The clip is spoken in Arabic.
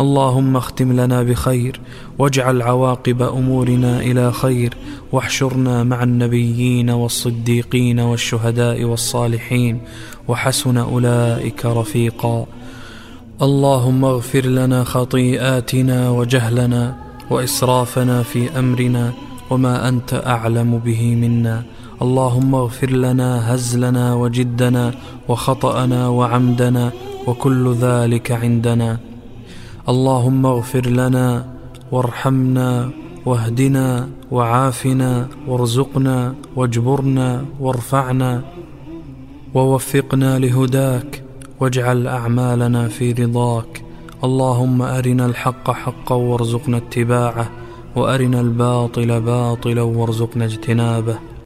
اللهم اختم لنا بخير واجعل عواقب أمورنا إلى خير واحشرنا مع النبيين والصديقين والشهداء والصالحين وحسن أولئك رفيقا. اللهم اغفر لنا خطيئاتنا وجهلنا وإسرافنا في أمرنا وما أنت أعلم به منا. اللهم اغفر لنا هزلنا وجدنا وخطأنا وعمدنا وكل ذلك عندنا. اللهم اغفر لنا وارحمنا واهدنا وعافنا وارزقنا واجبرنا وارفعنا ووفقنا لهداك واجعل أعمالنا في رضاك. اللهم أرنا الحق حقا وارزقنا اتباعه وأرنا الباطل باطلا وارزقنا اجتنابه.